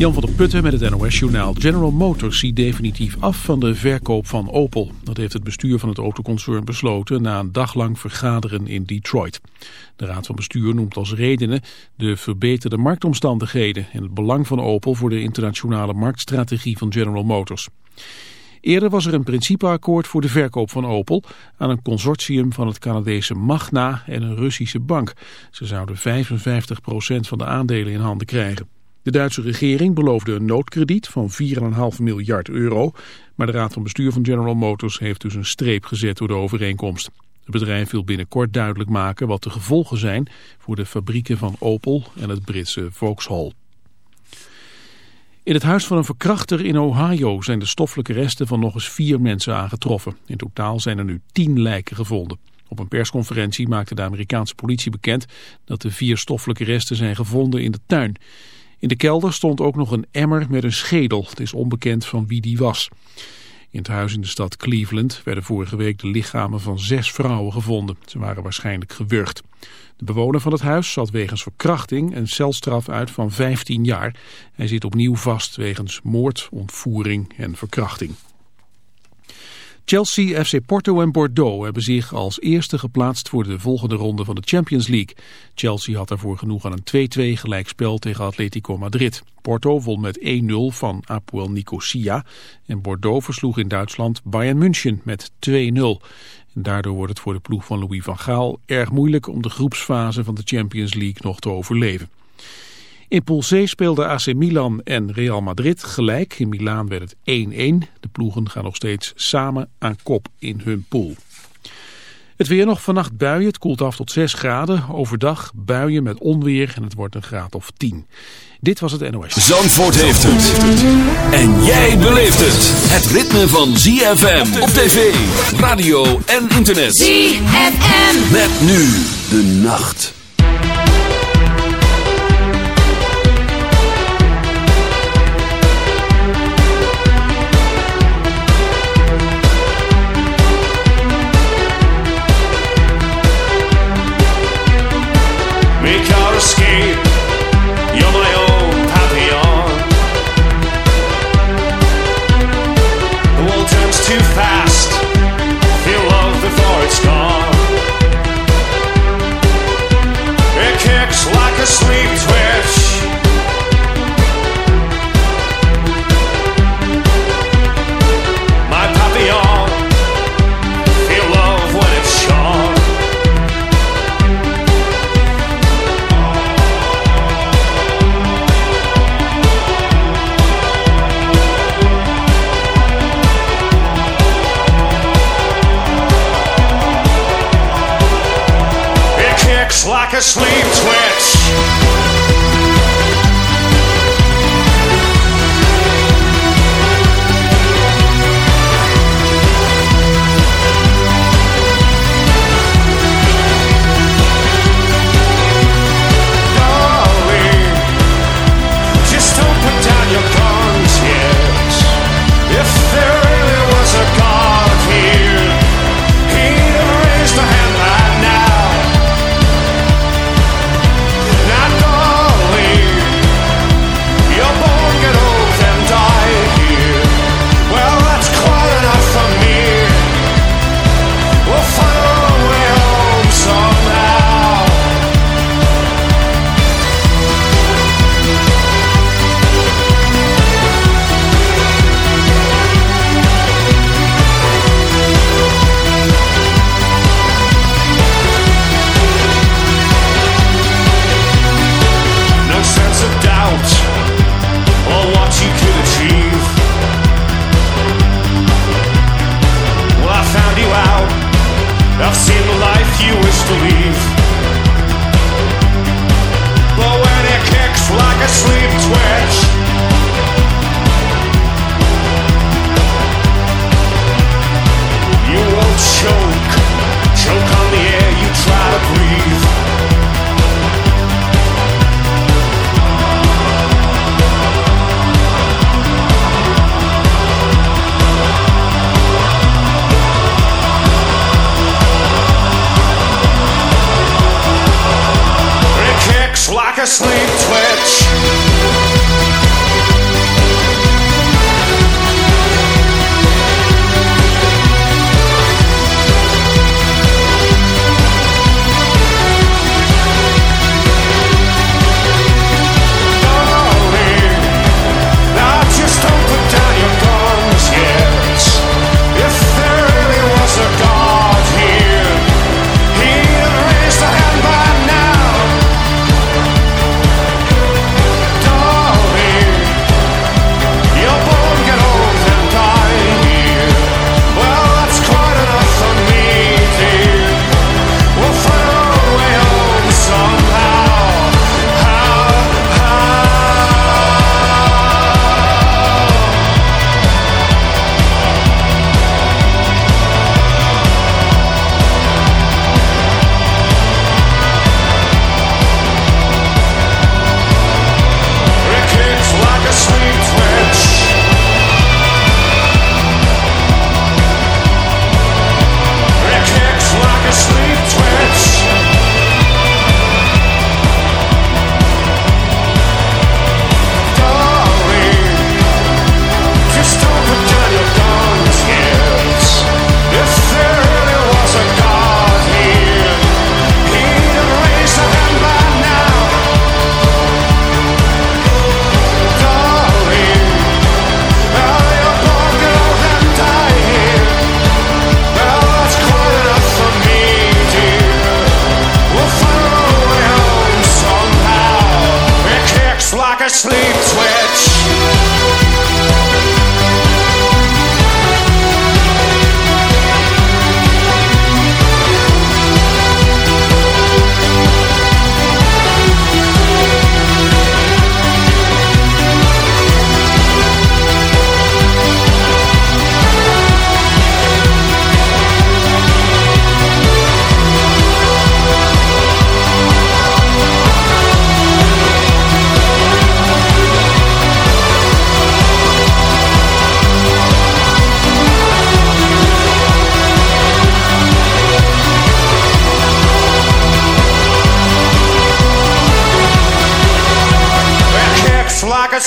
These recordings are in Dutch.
Jan van der Putten met het NOS-journaal. General Motors ziet definitief af van de verkoop van Opel. Dat heeft het bestuur van het autoconcern besloten na een daglang vergaderen in Detroit. De raad van bestuur noemt als redenen de verbeterde marktomstandigheden... en het belang van Opel voor de internationale marktstrategie van General Motors. Eerder was er een principeakkoord voor de verkoop van Opel aan een consortium van het Canadese Magna en een Russische bank. Ze zouden 55% van de aandelen in handen krijgen. De Duitse regering beloofde een noodkrediet van 4,5 miljard euro, maar de raad van bestuur van General Motors heeft dus een streep gezet door de overeenkomst. Het bedrijf wil binnenkort duidelijk maken wat de gevolgen zijn voor de fabrieken van Opel en het Britse Vauxhall. In het huis van een verkrachter in Ohio zijn de stoffelijke resten van nog eens vier mensen aangetroffen. In totaal zijn er nu tien lijken gevonden. Op een persconferentie maakte de Amerikaanse politie bekend dat de vier stoffelijke resten zijn gevonden in de tuin. In de kelder stond ook nog een emmer met een schedel. Het is onbekend van wie die was. In het huis in de stad Cleveland werden vorige week de lichamen van zes vrouwen gevonden. Ze waren waarschijnlijk gewurgd. De bewoner van het huis zat wegens verkrachting een celstraf uit van 15 jaar. Hij zit opnieuw vast wegens moord, ontvoering en verkrachting. Chelsea, FC Porto en Bordeaux hebben zich als eerste geplaatst voor de volgende ronde van de Champions League. Chelsea had daarvoor genoeg aan een 2-2 gelijkspel tegen Atletico Madrid. Porto won met 1-0 van Apoel Nicosia en Bordeaux versloeg in Duitsland Bayern München met 2-0. En daardoor wordt het voor de ploeg van Louis van Gaal erg moeilijk om de groepsfase van de Champions League nog te overleven. In Pool C speelden AC Milan en Real Madrid gelijk. In Milaan werd het 1-1. De ploegen gaan nog steeds samen aan kop in hun pool. Het weer nog vannacht buien. Het koelt af tot 6 graden. Overdag buien met onweer en het wordt een graad of 10. Dit was het NOS. Zandvoort heeft het. En jij beleeft het. Het ritme van ZFM op tv, radio en internet. ZFM. Met nu de nacht. Sleep twitch. My papillon. When it's. It kicks like a sleep twitch.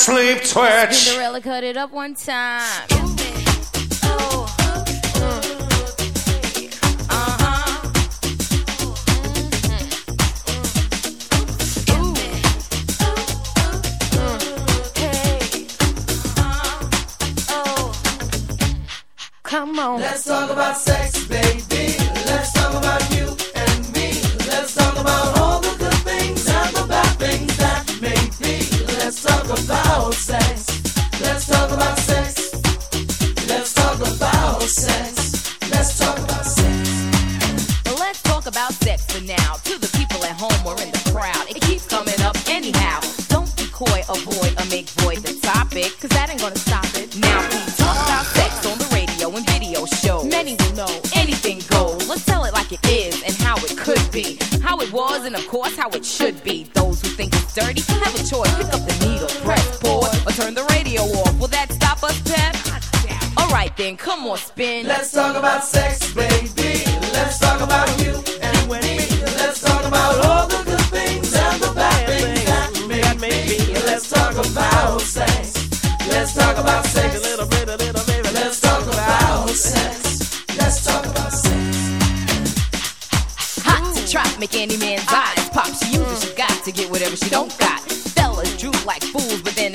sleep twitch. Cinderella cut it up one time.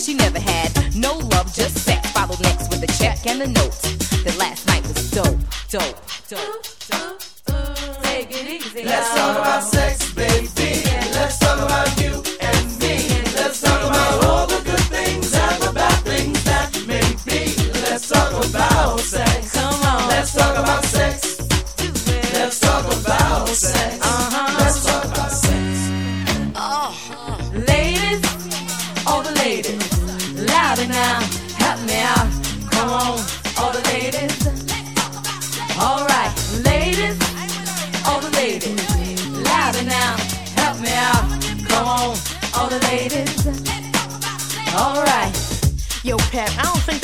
that she never had. No love, just sex. Followed next with a check and a note. The last night was dope, dope, dope.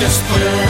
just put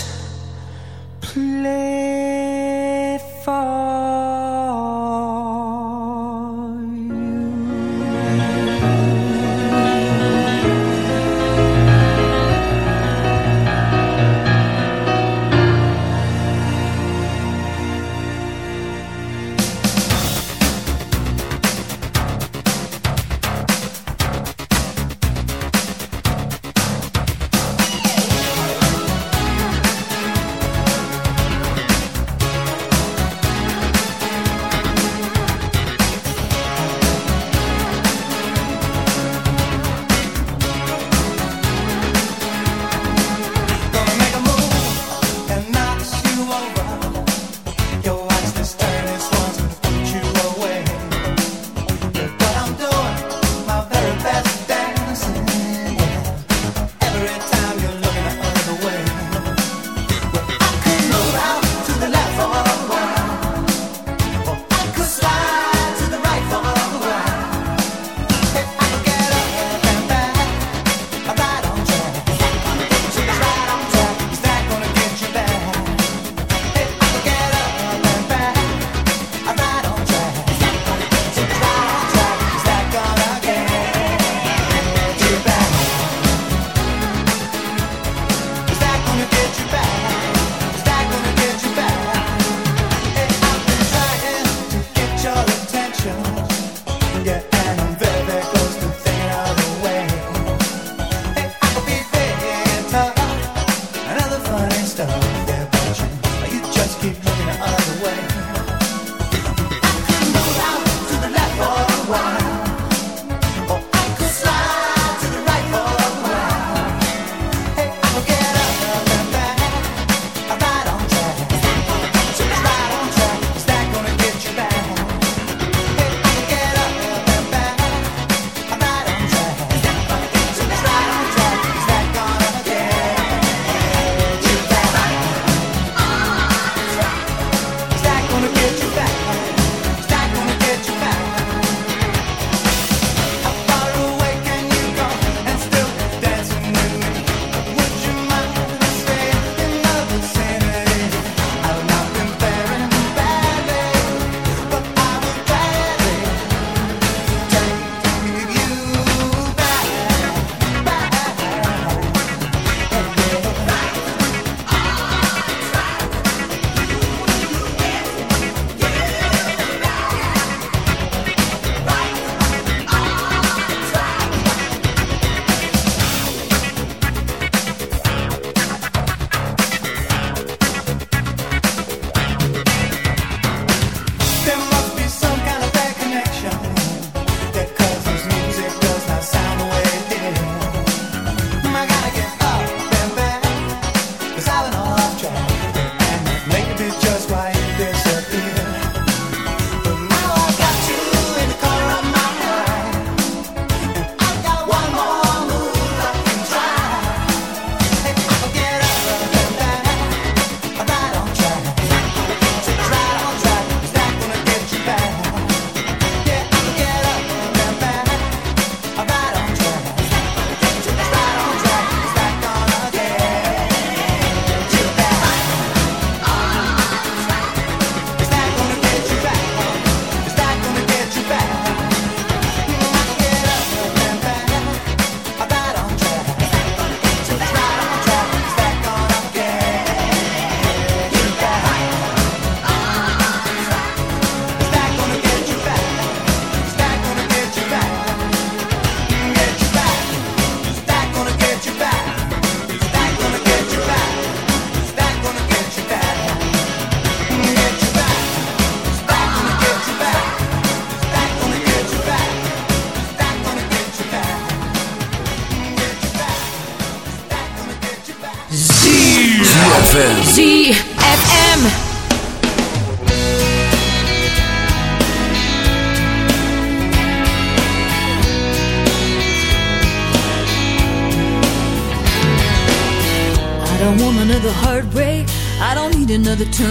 the tomb.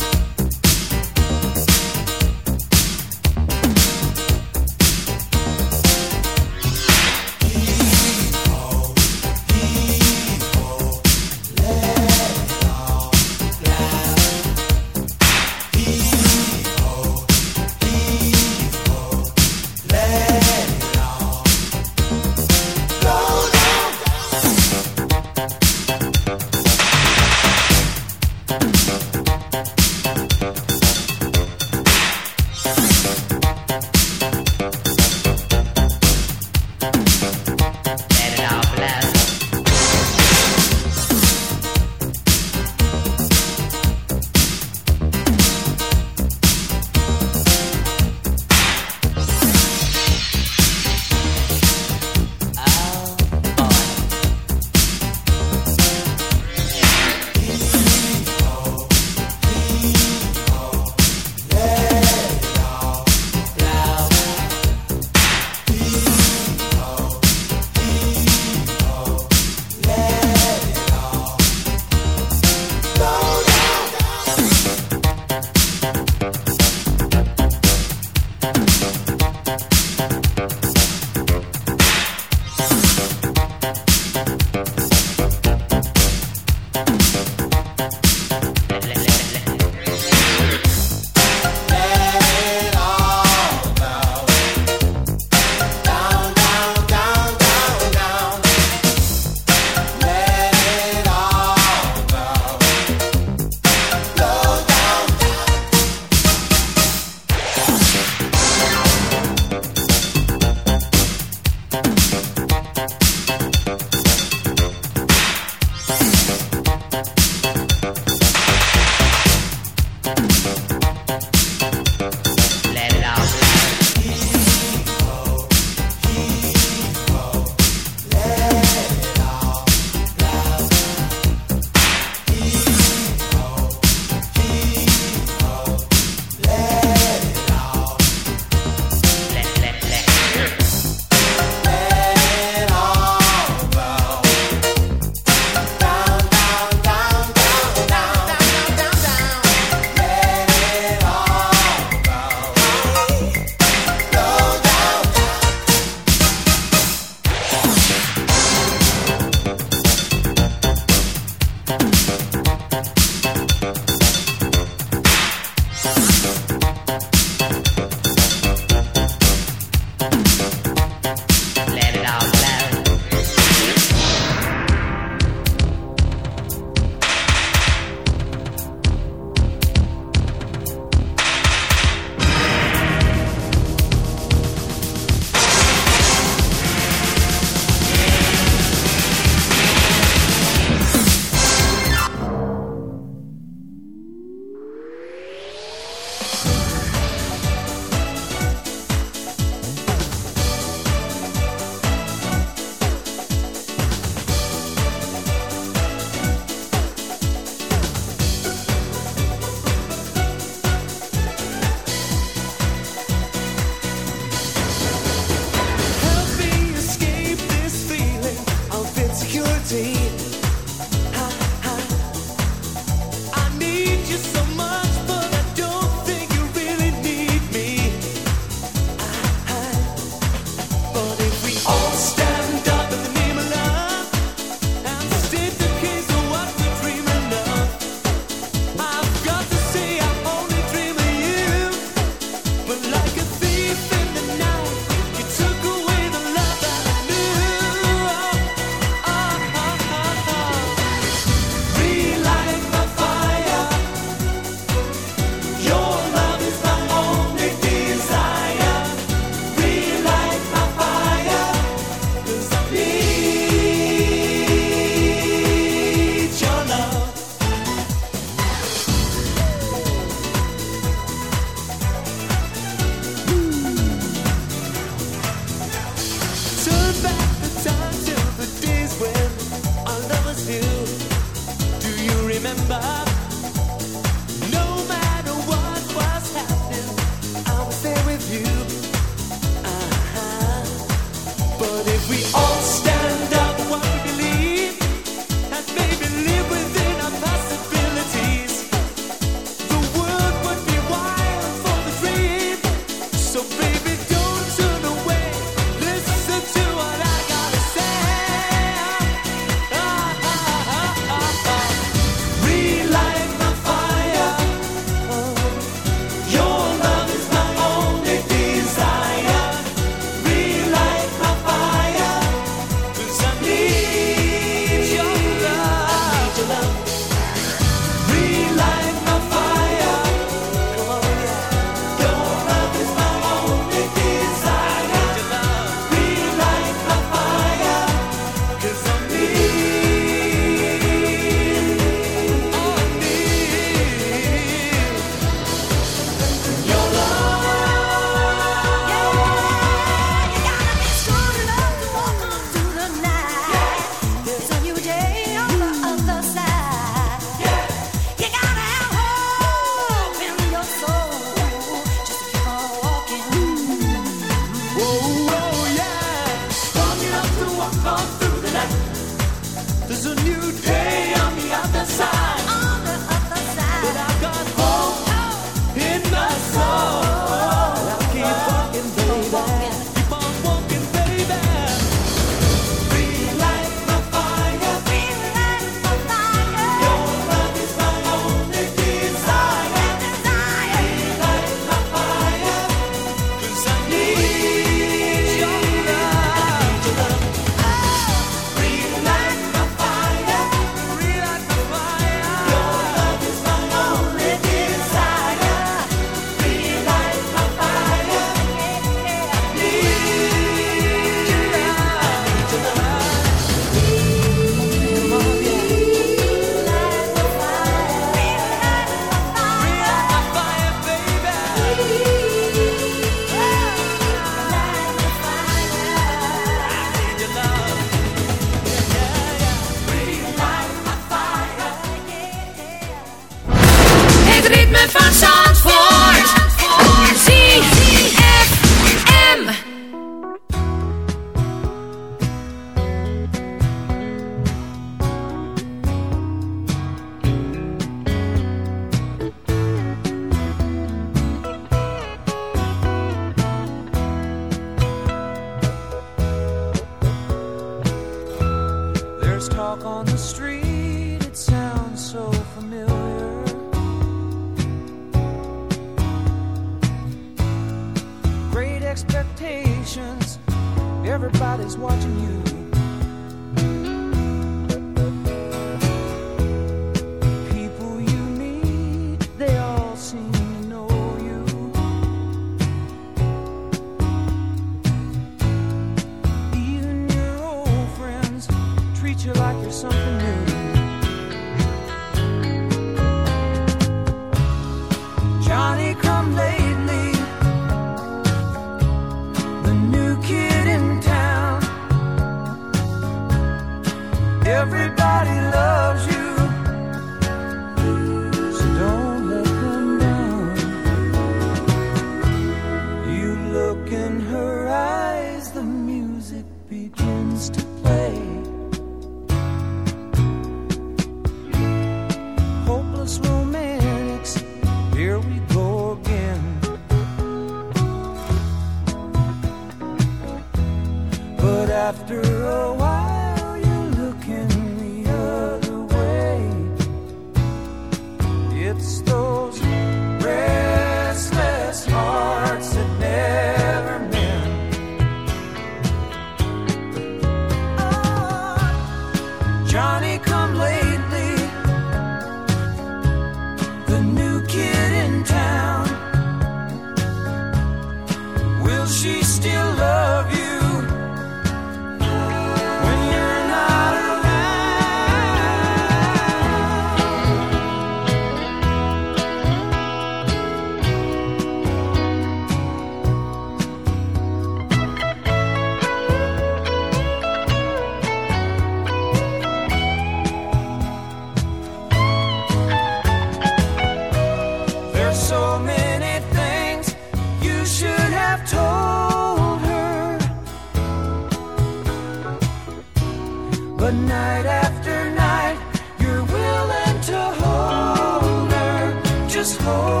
But night after night, you're willing to hold her. Just hold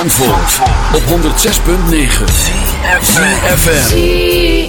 Zandvoort, op 106.9 CFFM